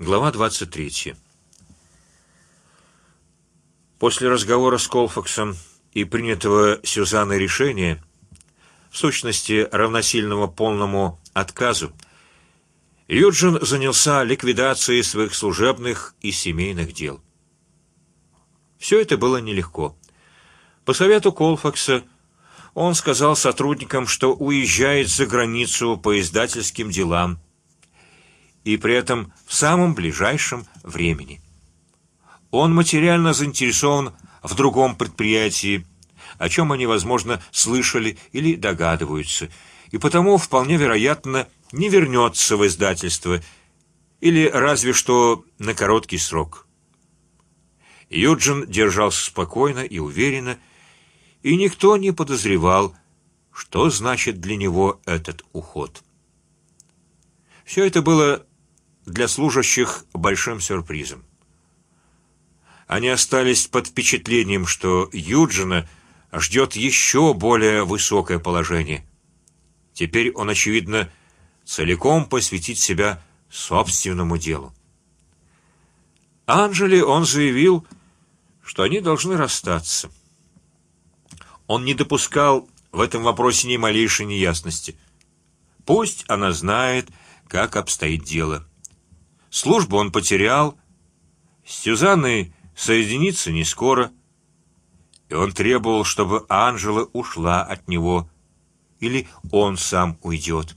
Глава двадцать третья. После разговора с Колфаксом и принятого Сюзанной решения, в сущности равносильного полному отказу, Юджин занялся ликвидацией своих служебных и семейных дел. Все это было нелегко. По совету Колфакса он сказал сотрудникам, что уезжает за границу по издательским делам и при этом в самом ближайшем времени. Он материально заинтересован в другом предприятии, о чем они, возможно, слышали или догадываются, и потому вполне вероятно не вернется в издательство или разве что на короткий срок. Юджин держался спокойно и уверенно, и никто не подозревал, что значит для него этот уход. Все это было для служащих большим сюрпризом. Они остались под впечатлением, что Юджина ждет еще более высокое положение. Теперь он очевидно целиком посвятит себя собственному делу. Анжели он заявил, что они должны расстаться. Он не допускал в этом вопросе ни малейшей неясности. Пусть она знает, как обстоит дело. Службу он потерял, с Сюзанной соединиться не скоро, и он требовал, чтобы Анжела ушла от него, или он сам уйдет.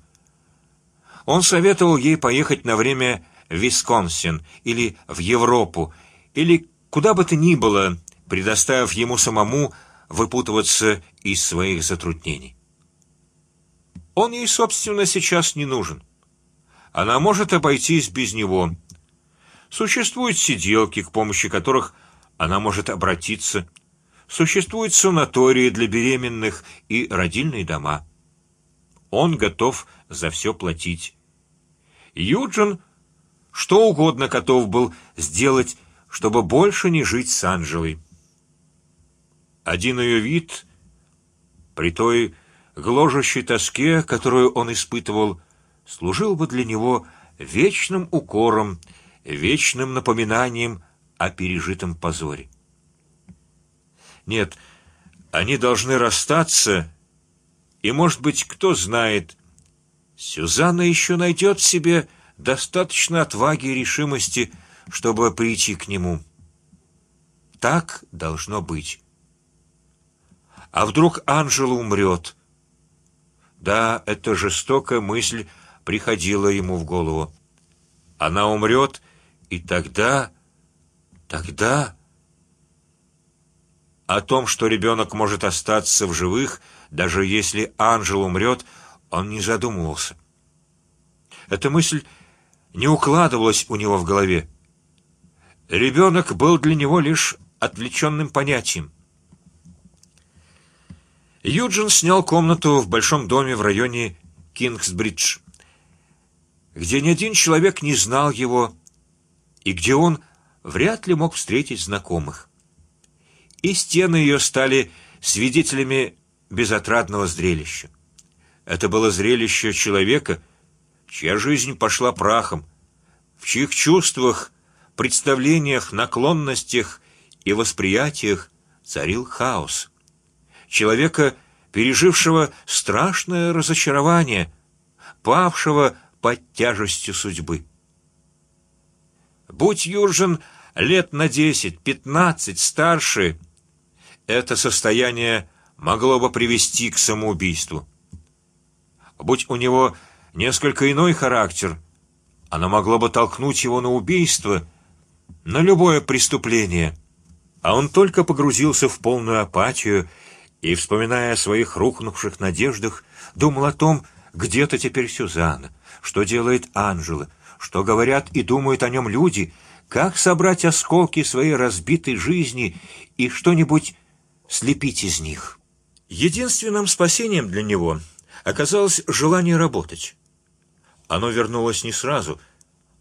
Он советовал ей поехать на время в Висконсин или в Европу, или куда бы то ни было, предоставив ему самому выпутываться из своих затруднений. Он ей собственно сейчас не нужен. Она может обойтись без него. Существуют сиделки, к помощи которых она может обратиться. Существуют санатории для беременных и родильные дома. Он готов за все платить. Юджин что угодно готов был сделать, чтобы больше не жить с Анжелой. Один ее вид, при той гложущей тоске, которую он испытывал, служил бы для него вечным укором, вечным напоминанием о пережитом позоре. Нет, они должны расстаться, и, может быть, кто знает, Сюзанна еще найдет в себе достаточно отваги и решимости, чтобы прийти к нему. Так должно быть. А вдруг Анжела умрет? Да, эта жестокая мысль приходила ему в голову. Она умрет, и тогда, тогда о том, что ребенок может остаться в живых, даже если Анжел умрет, он не задумывался. Эта мысль не укладывалась у него в голове. Ребенок был для него лишь отвлеченным понятием. Юджин снял комнату в большом доме в районе Кингсбридж где ни один человек не знал его и где он вряд ли мог встретить знакомых. И стены ее стали свидетелями безотрадного зрелища. Это было зрелище человека, чья жизнь пошла прахом, в чьих чувствах, представлениях, наклонностях и восприятиях царил хаос. Человека, пережившего страшное разочарование, павшего под тяжестью судьбы. Будь Юржин лет на десять, пятнадцать старше, это состояние могло бы привести к самоубийству. Будь у него несколько иной характер, оно могло бы толкнуть его на убийство, на любое преступление. А он только погрузился в полную апатию и, вспоминая о своих рухнувших надеждах, думал о том, где-то теперь Сюзанна, что делает Анжела, что говорят и думают о нем люди, как собрать осколки своей разбитой жизни и что-нибудь слепить из них. Единственным спасением для него оказалось желание работать. Оно вернулось не сразу,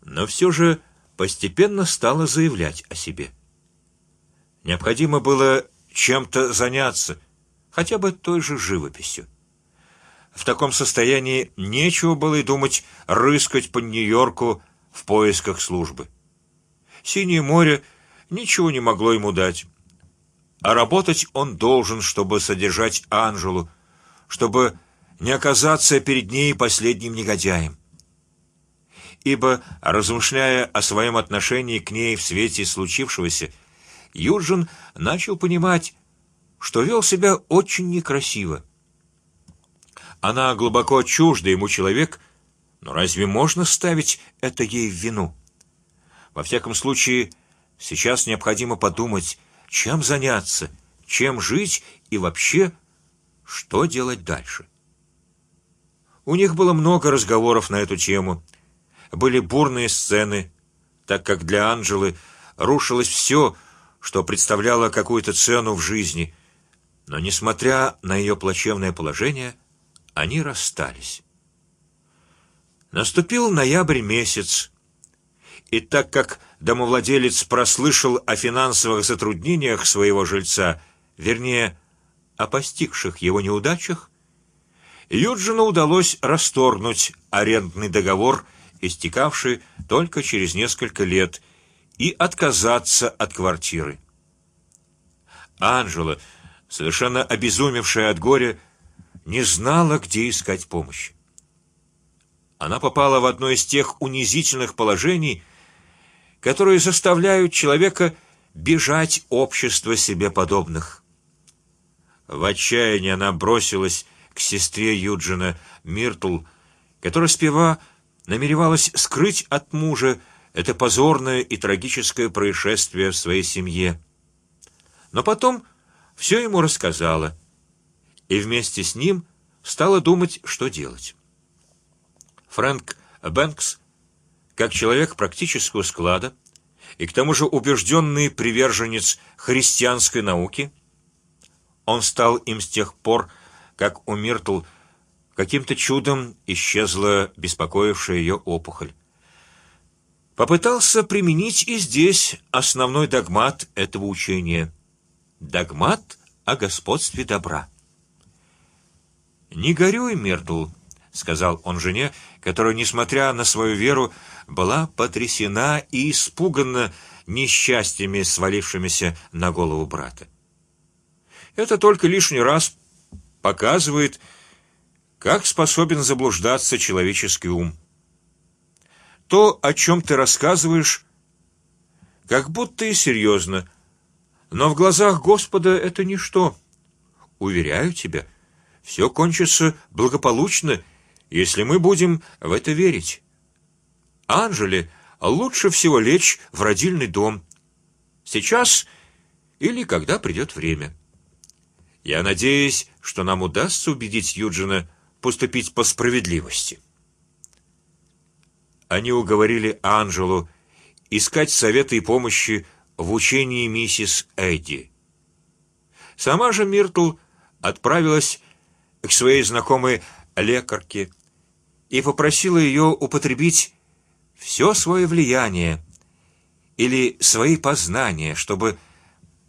но все же постепенно стало заявлять о себе. Необходимо было чем-то заняться, хотя бы той же живописью. В таком состоянии нечего было и думать рыскать по Нью-Йорку, в поисках службы. Синее море ничего не могло ему дать, а работать он должен, чтобы содержать Анжелу, чтобы не оказаться перед ней последним негодяем. Ибо, размышляя о своем отношении к ней в свете случившегося, Юджин начал понимать, что вел себя очень некрасиво. Она глубоко чужда ему человек, но разве можно ставить это ей в вину? Во всяком случае, сейчас необходимо подумать, чем заняться, чем жить и вообще, что делать дальше. У них было много разговоров на эту тему, были бурные сцены, так как для Анжелы рушилось все, что представляло какую-то цену в жизни, но несмотря на ее плачевное положение, они расстались. Наступил ноябрь месяц, и так как домовладелец прослышал о финансовых затруднениях своего жильца, вернее, о постигших его неудачах, Юджину удалось расторгнуть арендный договор, истекавший только через несколько лет, и отказаться от квартиры. Анжела, совершенно обезумевшая от горя, не знала, где искать помощь. Она попала в одно из тех унизительных положений, которые заставляют человека бежать общества себе подобных. В отчаянии она бросилась к сестре Юджина Миртл, которая спева намеревалась скрыть от мужа это позорное и трагическое происшествие в своей семье. Но потом все ему рассказала, и вместе с ним стала думать, что делать. Фрэнк Бэнкс, как человек практического склада и к тому же убежденный приверженец христианской науки, он стал им с тех пор, как у Миртл каким-то чудом исчезла беспокоившая ее опухоль. Попытался применить и здесь основной догмат этого учения догмат о господстве добра. Не горюй, Миртл, сказал он жене, которая, несмотря на свою веру, была потрясена и испугана несчастьями, свалившимися на голову брата. Это только лишний раз показывает, как способен заблуждаться человеческий ум. То, о чем ты рассказываешь, как будто и серьезно, но в глазах Господа это ничто. Уверяю тебя, все кончится благополучно, если мы будем в это верить. Анжели лучше всего лечь в родильный дом сейчас или когда придет время. Я надеюсь, что нам удастся убедить Юджина поступить по справедливости. Они уговорили Анжелу искать совета и помощи в учении миссис Эдди. Сама же Миртл отправилась к своей знакомой лекарке и попросила ее употребить все свое влияние или свои познания, чтобы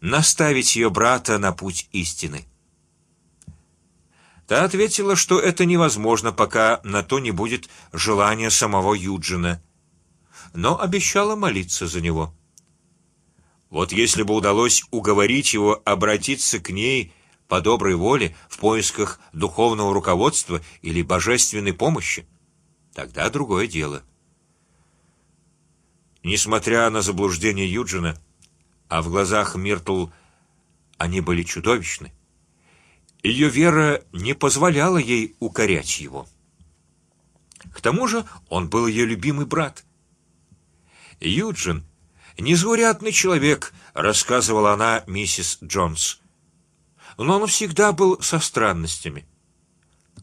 наставить ее брата на путь истины. Та ответила, что это невозможно, пока на то не будет желания самого Юджина, но обещала молиться за него. Вот если бы удалось уговорить его обратиться к ней по доброй воле в поисках духовного руководства или божественной помощи, тогда другое дело. Несмотря на заблуждение Юджина, а в глазах Миртл они были чудовищны, ее вера не позволяла ей укорять его. К тому же он был ее любимый брат. Юджин Незаурядный человек, рассказывала она миссис Джонс, но он всегда был со странностями.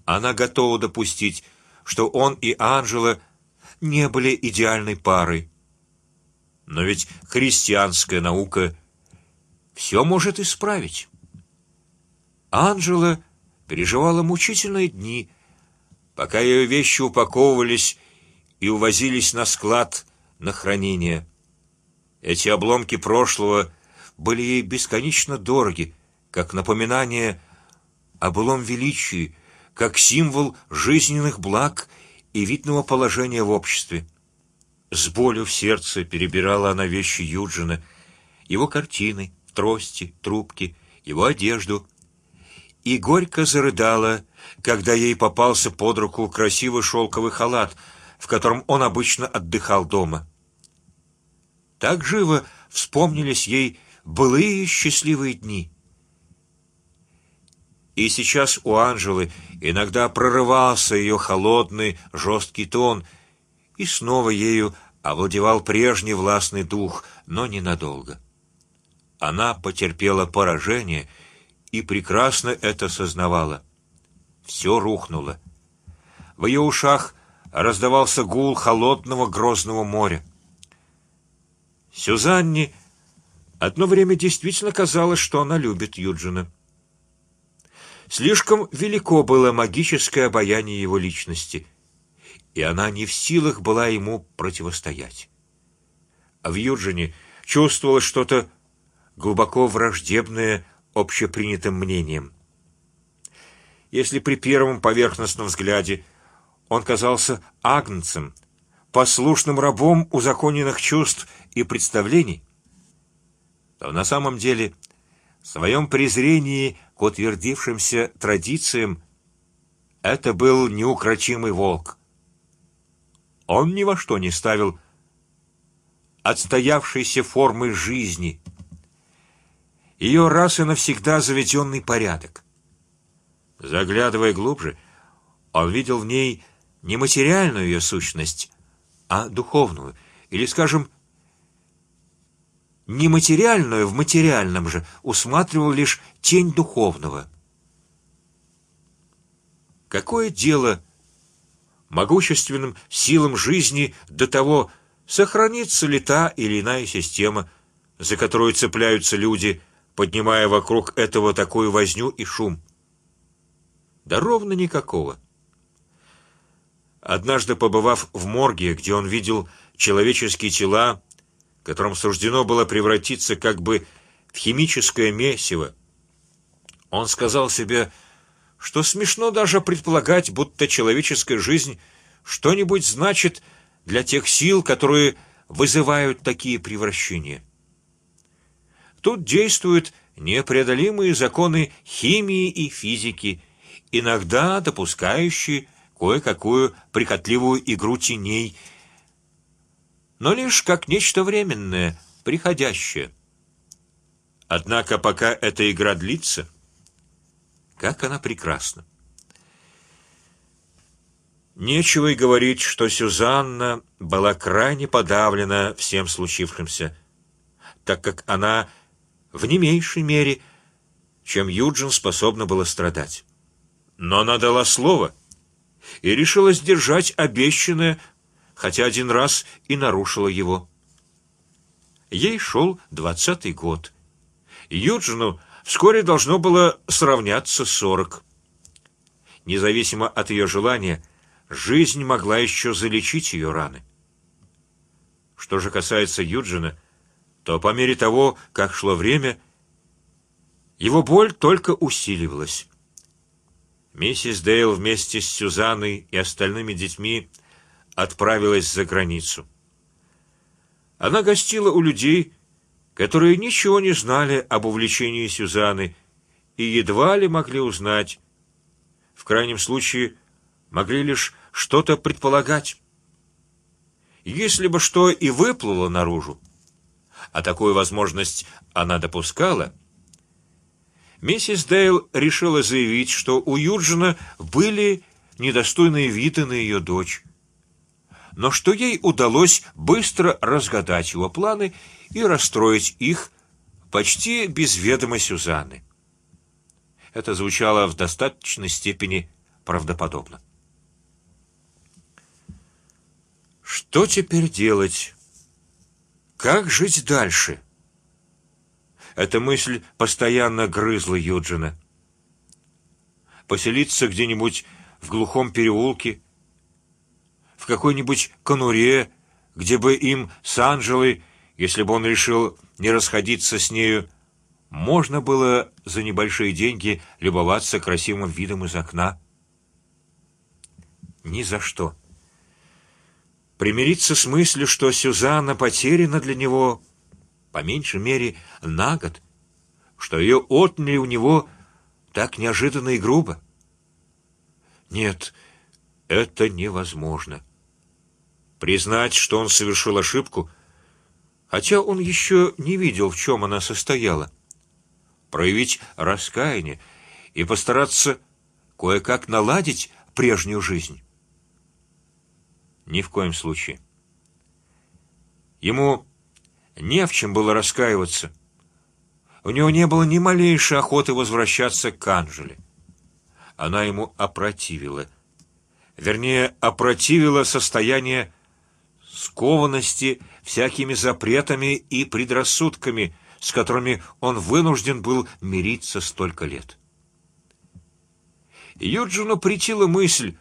Она готова допустить, что он и Анжела не были идеальной парой, но ведь христианская наука все может исправить. Анжела переживала мучительные дни, пока ее вещи упаковывались и увозились на склад на хранение. Эти обломки прошлого были ей бесконечно дороги, как напоминание о былом величии, как символ жизненных благ и видного положения в обществе. С болью в сердце перебирала она вещи Юджина, его картины, трости, трубки, его одежду, и горько зарыдала, когда ей попался под руку красивый шелковый халат, в котором он обычно отдыхал дома. Так живо вспомнились ей былые счастливые дни. И сейчас у Анжелы иногда прорывался ее холодный, жесткий тон, и снова ею овладевал прежний властный дух, но ненадолго. Она потерпела поражение и прекрасно это сознавала. Все рухнуло. В ее ушах раздавался гул холодного грозного моря. Сюзанне одно время действительно казалось, что она любит Юджина. Слишком велико было магическое обаяние его личности, и она не в силах была ему противостоять. А в Юджине чувствовалось что-то глубоко враждебное общепринятым мнением. Если при первом поверхностном взгляде он казался агнцем, послушным рабом узаконенных чувств и представлений, то на самом деле в своем презрении к утвердившимся традициям это был неукротимый волк. Он ни во что не ставил отстоявшейся формы жизни, ее раз и навсегда заведенный порядок. Заглядывая глубже, он видел в ней не материальную ее сущность, а духовную, или, скажем, нематериальную в материальном же усматривал лишь тень духовного. Какое дело могущественным силам жизни до того, сохранится ли та или иная система, за которую цепляются люди, поднимая вокруг этого такую возню и шум? Да ровно никакого. Однажды побывав в морге, где он видел человеческие тела, которым суждено было превратиться как бы в химическое месиво, он сказал себе, что смешно даже предполагать, будто человеческая жизнь что-нибудь значит для тех сил, которые вызывают такие превращения. Тут действуют непреодолимые законы химии и физики, иногда допускающие кое-какую прихотливую игру теней, но лишь как нечто временное, приходящее. Однако пока эта игра длится, как она прекрасна! Нечего и говорить, что Сюзанна была крайне подавлена всем случившимся, так как она в не меньшей мере, чем Юджин способна была страдать. Но она дала слово и решила сдержать обещанное, хотя один раз и нарушила его. Ей шел двадцатый год. Юджину вскоре должно было сравняться сорок. Независимо от ее желания, жизнь могла еще залечить ее раны. Что же касается Юджина, то по мере того, как шло время, его боль только усиливалась. Миссис Дейл вместе с Сюзанной и остальными детьми отправилась за границу. Она гостила у людей, которые ничего не знали об увлечении Сюзанны и едва ли могли узнать. В крайнем случае могли лишь что-то предполагать. Если бы что и выплыло наружу, а такую возможность она допускала, миссис Дейл решила заявить, что у Юджина были недостойные виды на ее дочь, но что ей удалось быстро разгадать его планы и расстроить их почти без ведома Сюзанны. Это звучало в достаточной степени правдоподобно. Что теперь делать? Как жить дальше? Эта мысль постоянно грызла Юджина. Поселиться где-нибудь в глухом переулке, в какой-нибудь конуре, где бы им с Анжелой, если бы он решил не расходиться с нею, можно было за небольшие деньги любоваться красивым видом из окна. Ни за что. примириться с мыслью, что Сюзанна потеряна для него, по меньшей мере на год, что ее отняли у него так неожиданно и грубо. Нет, это невозможно. Признать, что он совершил ошибку, хотя он еще не видел, в чем она состояла, проявить раскаяние и постараться кое-как наладить прежнюю жизнь. Ни в коем случае. Ему не в чем было раскаиваться. У него не было ни малейшей охоты возвращаться к Анжеле. Она ему опротивила, вернее, опротивила состояние скованности всякими запретами и предрассудками, с которыми он вынужден был мириться столько лет. Юджину притила мысль,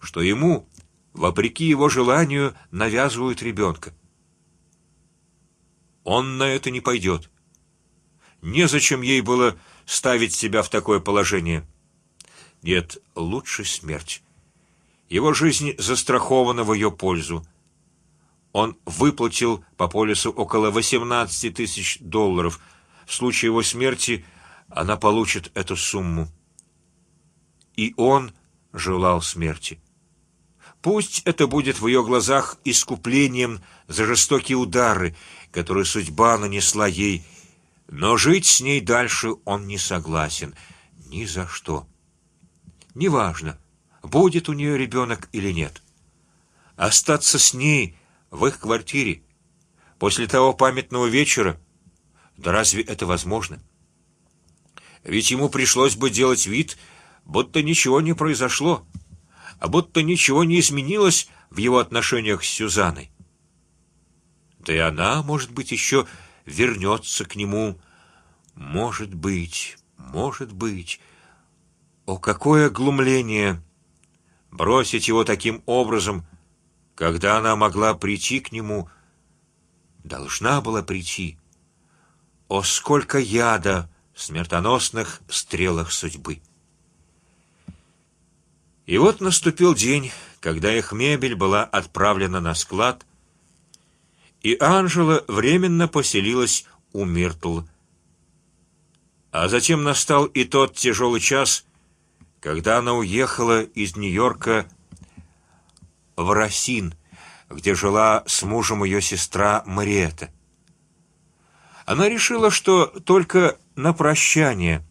что ему, вопреки его желанию, навязывают ребенка. Он на это не пойдет. Не зачем ей было ставить себя в такое положение. Нет, лучше смерть. Его жизнь застрахована в ее пользу. Он выплатил по полису около 18 тысяч долларов. В случае его смерти она получит эту сумму и он желал смерти. Пусть это будет в ее глазах искуплением за жестокие удары, которые судьба нанесла ей, но жить с ней дальше он не согласен ни за что. Неважно, будет у нее ребенок или нет. Остаться с ней в их квартире после того памятного вечера, да разве это возможно? Ведь ему пришлось бы делать вид, будто ничего не произошло, а будто ничего не изменилось в его отношениях с Сюзаной. Да и она, может быть, еще вернется к нему. Может быть, может быть. О какое глумление! Бросить его таким образом, когда она могла прийти к нему, должна была прийти. О сколько яда в смертоносных стрелах судьбы! И вот наступил день, когда их мебель была отправлена на склад, и Анжела временно поселилась у Миртл. А затем настал и тот тяжелый час, когда она уехала из Нью-Йорка в Росин, где жила с мужем ее сестра Мариэта. Она решила, что только на прощание,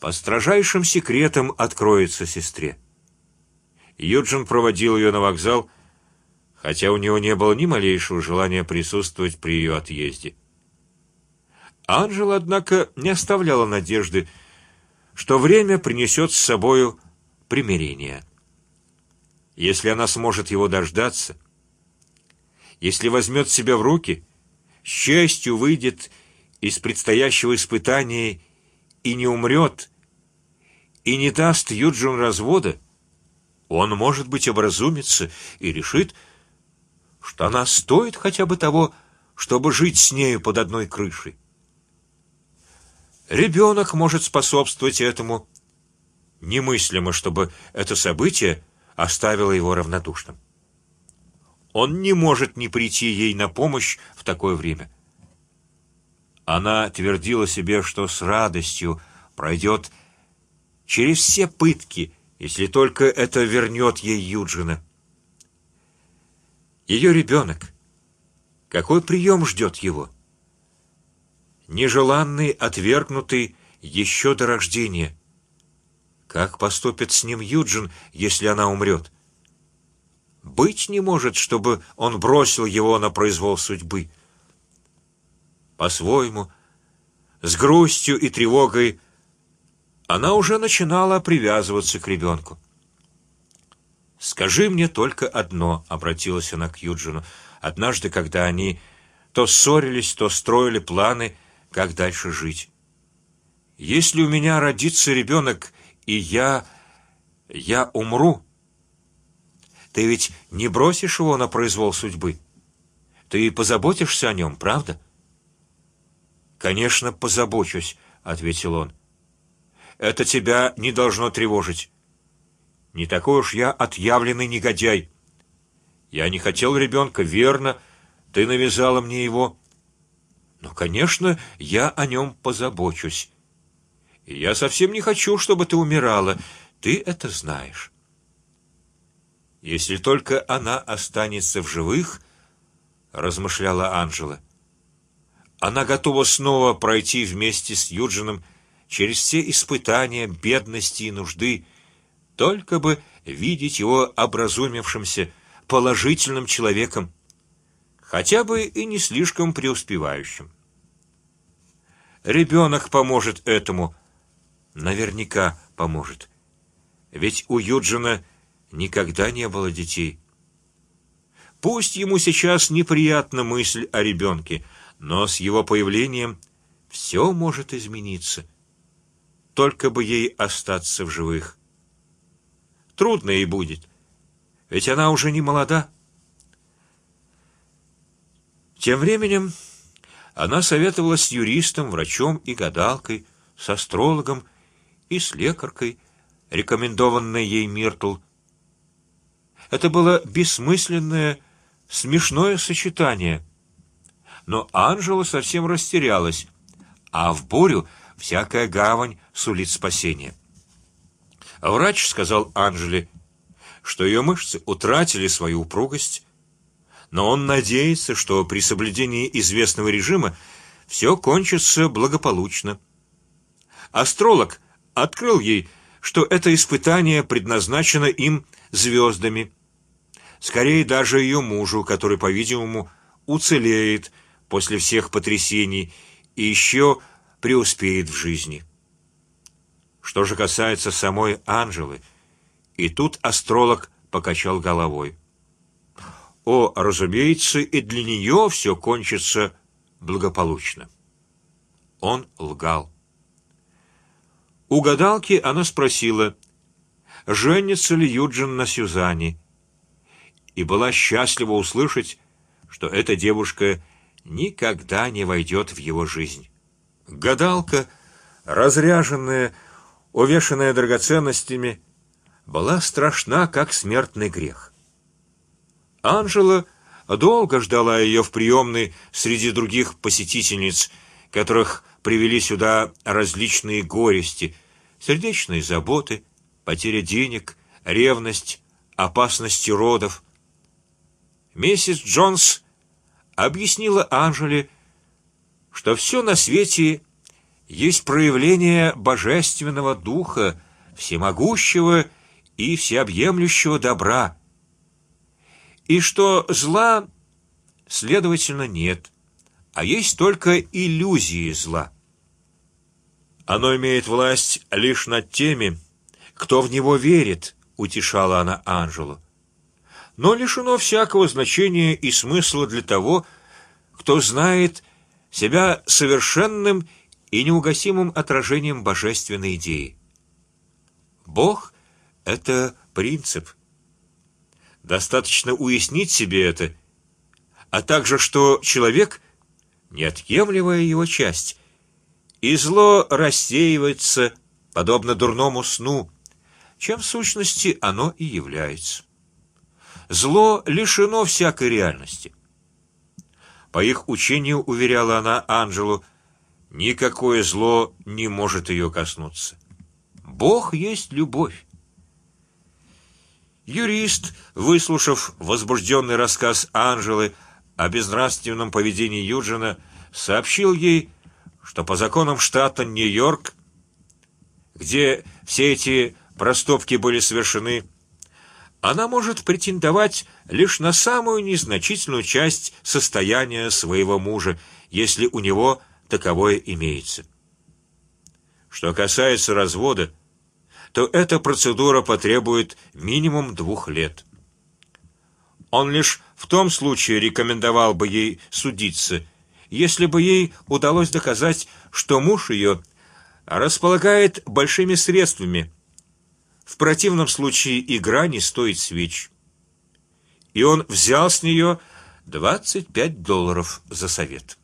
по строжайшим секретам, откроется сестре. Юджин проводил ее на вокзал, хотя у него не было ни малейшего желания присутствовать при ее отъезде. Анжела, однако, не оставляла надежды, что время принесет с собою примирение. Если она сможет его дождаться, если возьмет себя в руки, счастью выйдет из предстоящего испытания и не умрет, и не даст Юджин развода, он, может быть, образумится и решит, что она стоит хотя бы того, чтобы жить с нею под одной крышей. Ребенок может способствовать этому. Немыслимо, чтобы это событие оставило его равнодушным. Он не может не прийти ей на помощь в такое время. Она твердила себе, что с радостью пройдет через все пытки если только это вернет ей Юджина. Ее ребенок. Какой прием ждет его? Нежеланный, отвергнутый еще до рождения. Как поступит с ним Юджин, если она умрет? Быть не может, чтобы он бросил его на произвол судьбы. По-своему, с грустью и тревогой она уже начинала привязываться к ребенку. Скажи мне только одно, обратилась она к Юджину. Однажды, когда они то ссорились, то строили планы, как дальше жить. Если у меня родится ребенок и я, я умру, ты ведь не бросишь его на произвол судьбы. Ты позаботишься о нем, правда? Конечно, позабочусь, ответил он это тебя не должно тревожить. Не такой уж я отъявленный негодяй. Я не хотел ребенка, верно? Ты навязала мне его. Но, конечно, я о нем позабочусь. Я совсем не хочу, чтобы ты умирала. Ты это знаешь. Если только она останется в живых, размышляла Анжела. Она готова снова пройти вместе с Юджином через все испытания бедности и нужды, только бы видеть его образумившимся, положительным человеком, хотя бы и не слишком преуспевающим. Ребенок поможет этому, наверняка поможет, ведь у Юджина никогда не было детей. Пусть ему сейчас неприятна мысль о ребенке, но с его появлением все может измениться. Только бы ей остаться в живых. Трудно ей будет, ведь она уже не молода. Тем временем она советовалась с юристом, врачом и гадалкой, с астрологом и с лекаркой, рекомендованной ей Миртл. Это было бессмысленное, смешное сочетание но Анжела совсем растерялась, а в бурю всякая гавань сулит спасение. Врач сказал Анжеле, что ее мышцы утратили свою упругость, но он надеется, что при соблюдении известного режима все кончится благополучно. Астролог открыл ей, что это испытание предназначено им звездами, скорее даже ее мужу, который, по-видимому, уцелеет после всех потрясений и еще преуспеет в жизни. Что же касается самой Анжелы, и тут астролог покачал головой. О, разумеется, и для нее все кончится благополучно. Он лгал. У гадалки она спросила, женится ли Юджин на Сюзанне, и была счастлива услышать, что эта девушка никогда не войдет в его жизнь. Гадалка, разряженная, увешанная драгоценностями, была страшна, как смертный грех. Анжела долго ждала ее в приемной среди других посетительниц, которых привели сюда различные горести, сердечные заботы, потеря денег, ревность, опасности родов. Миссис Джонс объяснила Анжеле, что все на свете есть проявление божественного духа, всемогущего и всеобъемлющего добра, и что зла, следовательно, нет, а есть только иллюзии зла. Оно имеет власть лишь над теми, кто в него верит, утешала она Анжелу но лишено всякого значения и смысла для того, кто знает себя совершенным и неугасимым отражением божественной идеи. Бог – это принцип. Достаточно уяснить себе это, а также что человек – неотъемлемая его часть, и зло рассеивается подобно дурному сну, чем в сущности оно и является зло лишено всякой реальности. По их учению уверяла она Анжелу, никакое зло не может ее коснуться. Бог есть любовь. Юрист, выслушав возбужденный рассказ Анжелы о безнравственном поведении Юджина, сообщил ей, что по законам штата Нью-Йорк, где все эти проступки были совершены, она может претендовать лишь на самую незначительную часть состояния своего мужа, если у него таковое имеется. Что касается развода, то эта процедура потребует минимум двух лет. Он лишь в том случае рекомендовал бы ей судиться, если бы ей удалось доказать, что муж ее располагает большими средствами в противном случае игра не стоит свеч. И он взял с нее двадцать пять долларов за совет.